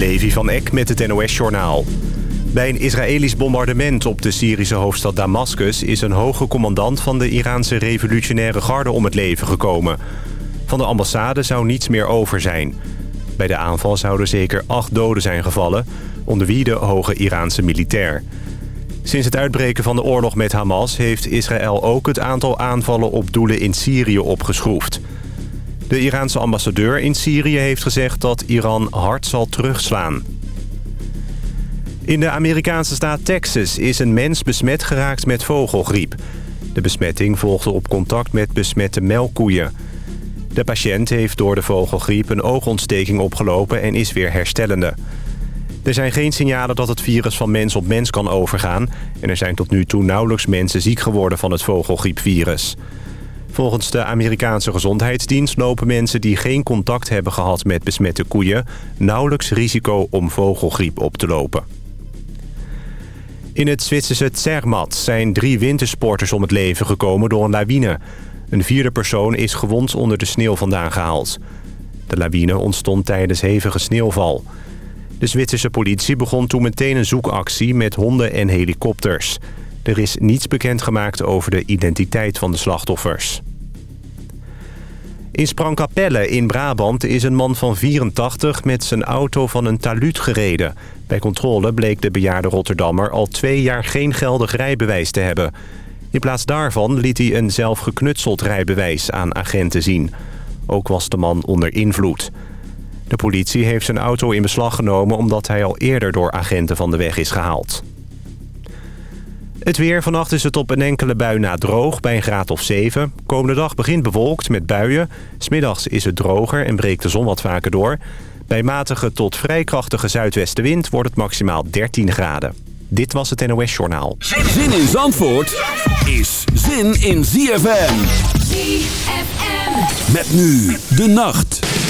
Levi van Eck met het NOS-journaal. Bij een Israëlisch bombardement op de Syrische hoofdstad Damascus... is een hoge commandant van de Iraanse revolutionaire garde om het leven gekomen. Van de ambassade zou niets meer over zijn. Bij de aanval zouden zeker acht doden zijn gevallen... onder wie de hoge Iraanse militair. Sinds het uitbreken van de oorlog met Hamas... heeft Israël ook het aantal aanvallen op doelen in Syrië opgeschroefd... De Iraanse ambassadeur in Syrië heeft gezegd dat Iran hard zal terugslaan. In de Amerikaanse staat Texas is een mens besmet geraakt met vogelgriep. De besmetting volgde op contact met besmette melkkoeien. De patiënt heeft door de vogelgriep een oogontsteking opgelopen en is weer herstellende. Er zijn geen signalen dat het virus van mens op mens kan overgaan... en er zijn tot nu toe nauwelijks mensen ziek geworden van het vogelgriepvirus. Volgens de Amerikaanse gezondheidsdienst lopen mensen die geen contact hebben gehad met besmette koeien... nauwelijks risico om vogelgriep op te lopen. In het Zwitserse Zermatt zijn drie wintersporters om het leven gekomen door een lawine. Een vierde persoon is gewond onder de sneeuw vandaan gehaald. De lawine ontstond tijdens hevige sneeuwval. De Zwitserse politie begon toen meteen een zoekactie met honden en helikopters... Er is niets bekendgemaakt over de identiteit van de slachtoffers. In Sprangkapelle in Brabant is een man van 84 met zijn auto van een taluut gereden. Bij controle bleek de bejaarde Rotterdammer al twee jaar geen geldig rijbewijs te hebben. In plaats daarvan liet hij een zelf geknutseld rijbewijs aan agenten zien. Ook was de man onder invloed. De politie heeft zijn auto in beslag genomen omdat hij al eerder door agenten van de weg is gehaald. Het weer. Vannacht is het op een enkele bui na droog bij een graad of 7. Komende dag begint bewolkt met buien. Smiddags is het droger en breekt de zon wat vaker door. Bij matige tot vrij krachtige zuidwestenwind wordt het maximaal 13 graden. Dit was het NOS Journaal. Zin in Zandvoort is zin in ZFM. ZFM. Met nu de nacht.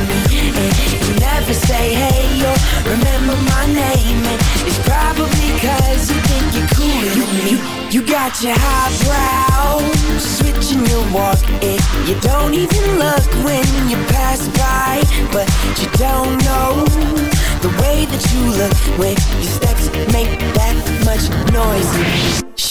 never say hey or remember my name. And it's probably cause you think you're cooler than me you got your highbrow switching your walk and you don't even look when you pass by but you don't know the way that you look when your steps make that much noise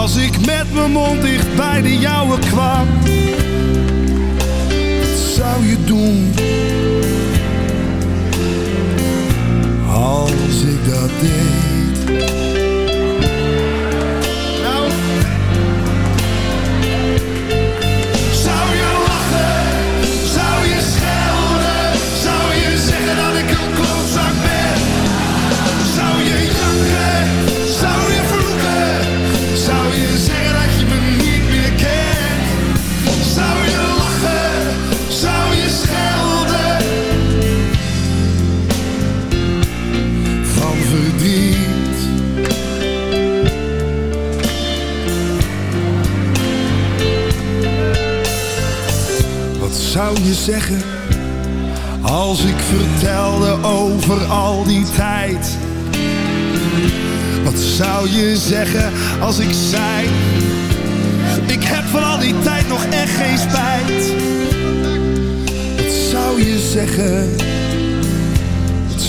als ik met mijn mond dicht bij de jouwe kwam? Wat zou je doen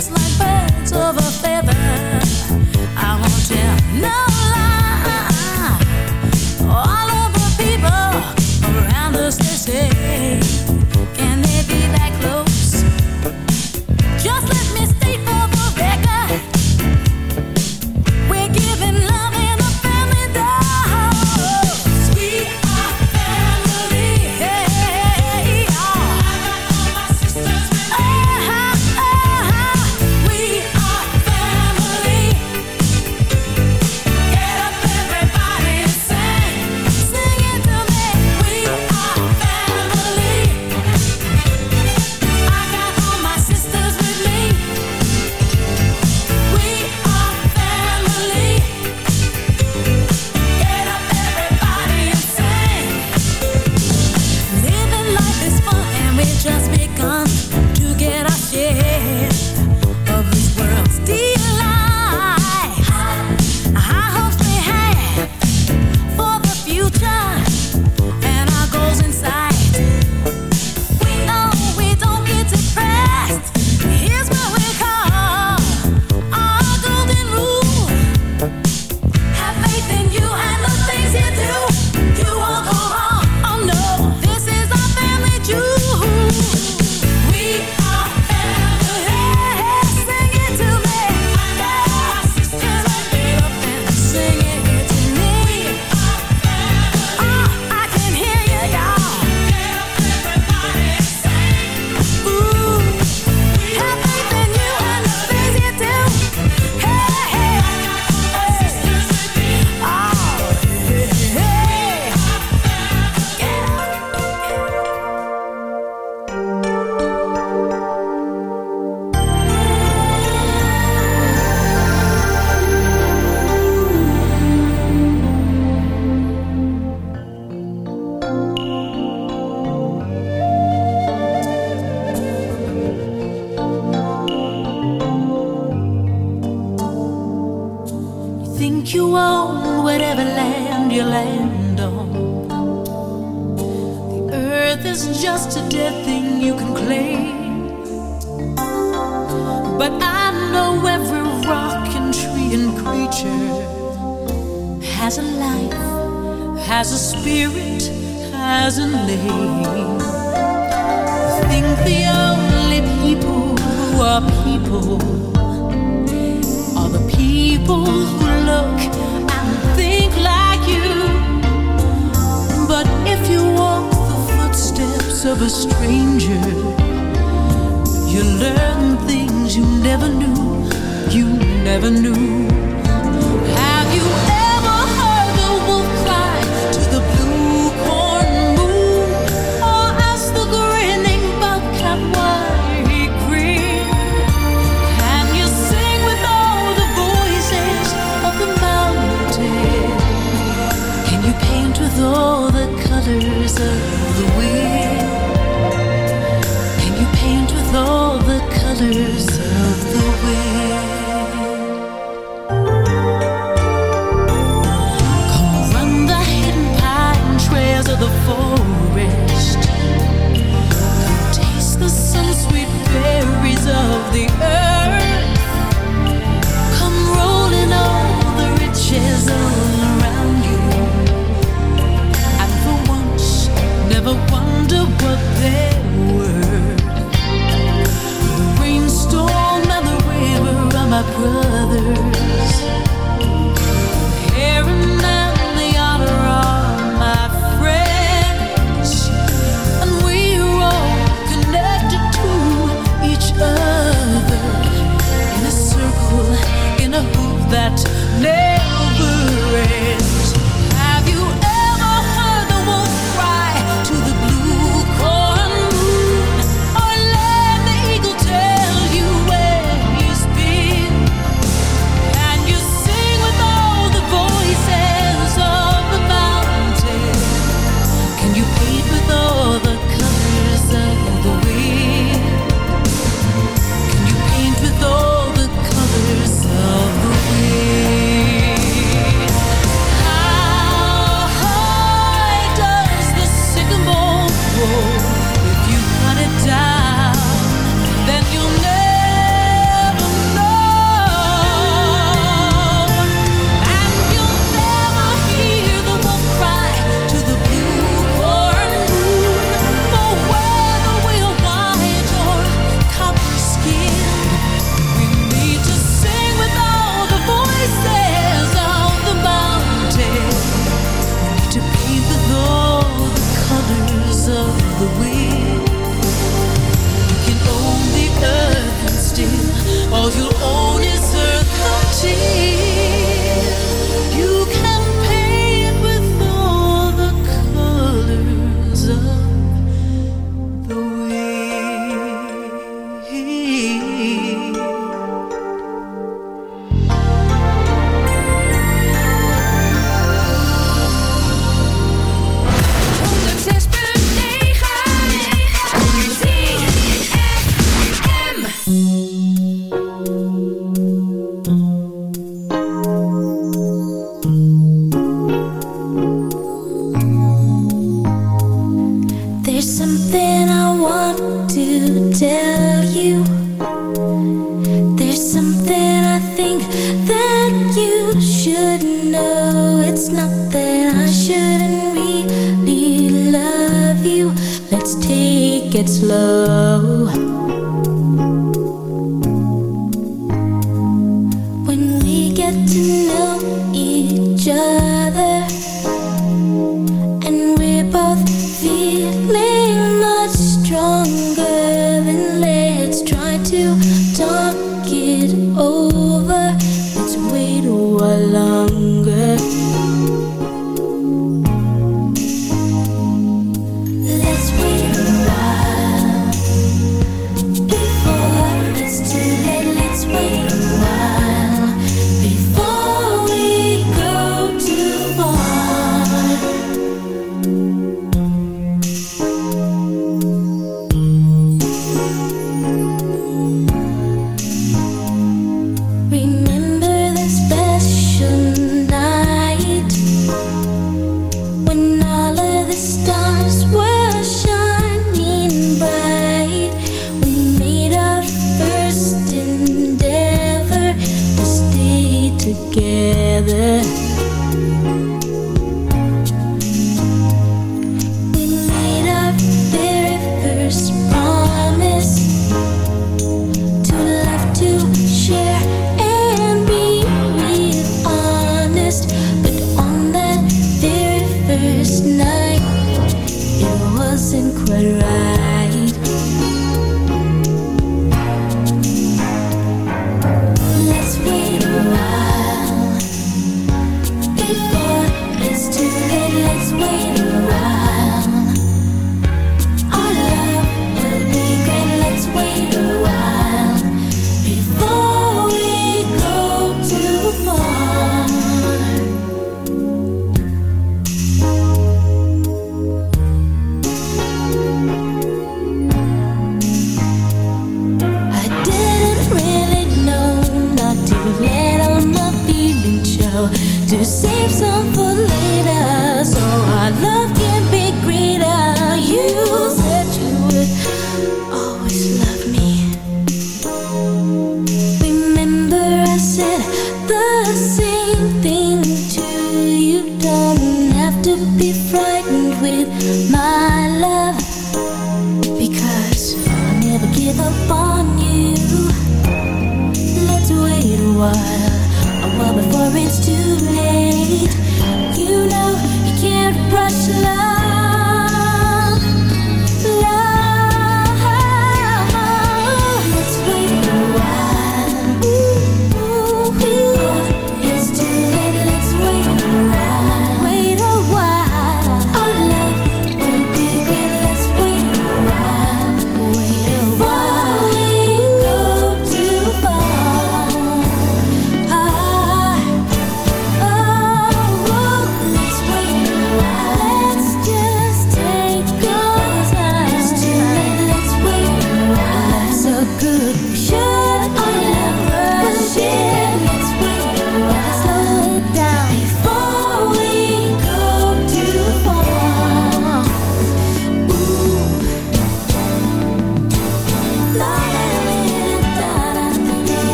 just like birds of a together.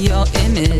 your image